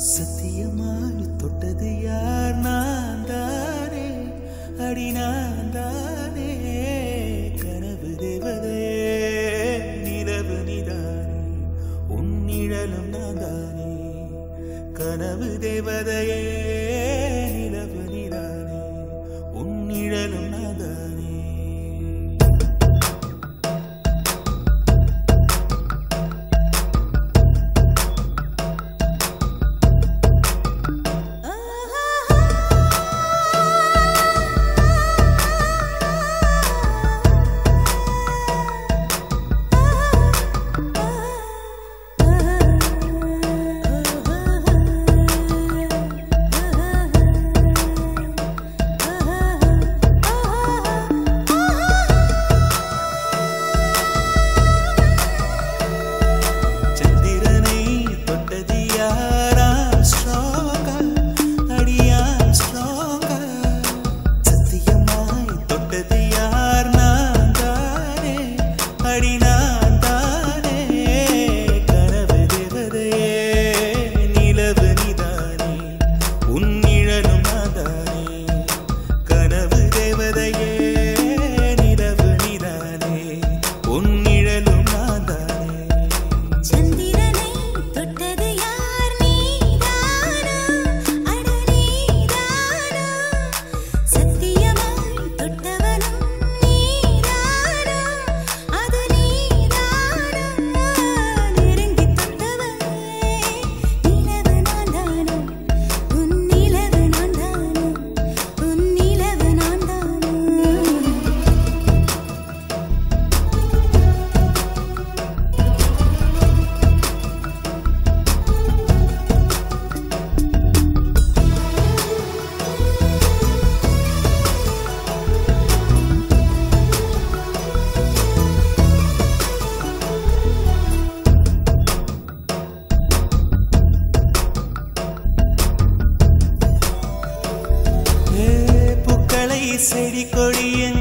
சத்தியமானு தொட்டது யார்? நான் தானே. அடி நான் தானே. கனவு தேவதே நிலவு நிதானே. உன் நிழலும் நான் தானே. கனவு தேவதையே. செடி கொடியின்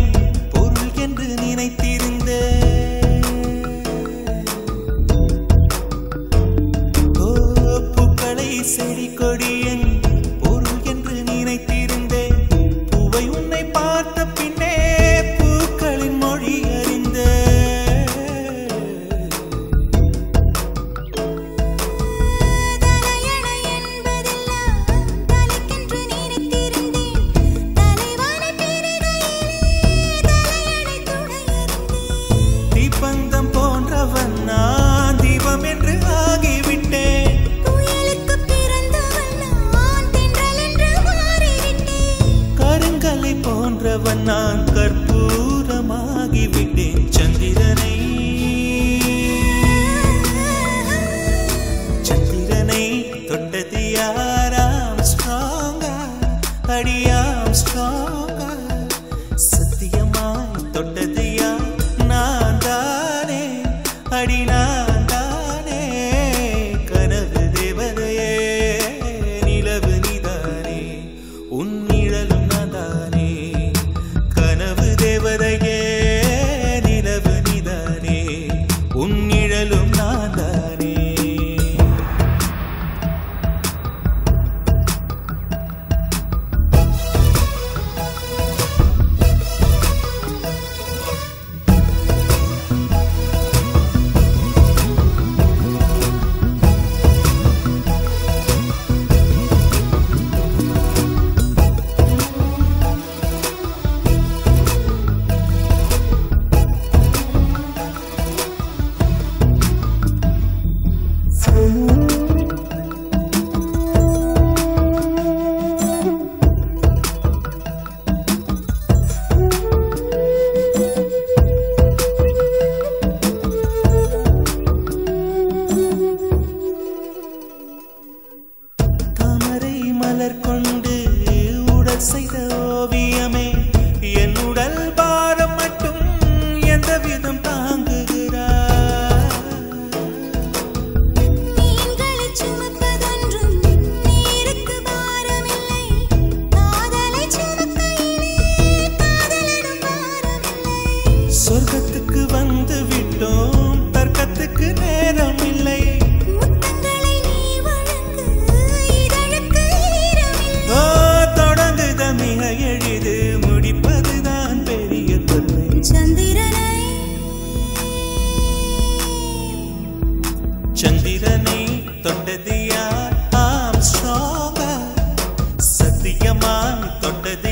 அதிகமாய் தொட்டது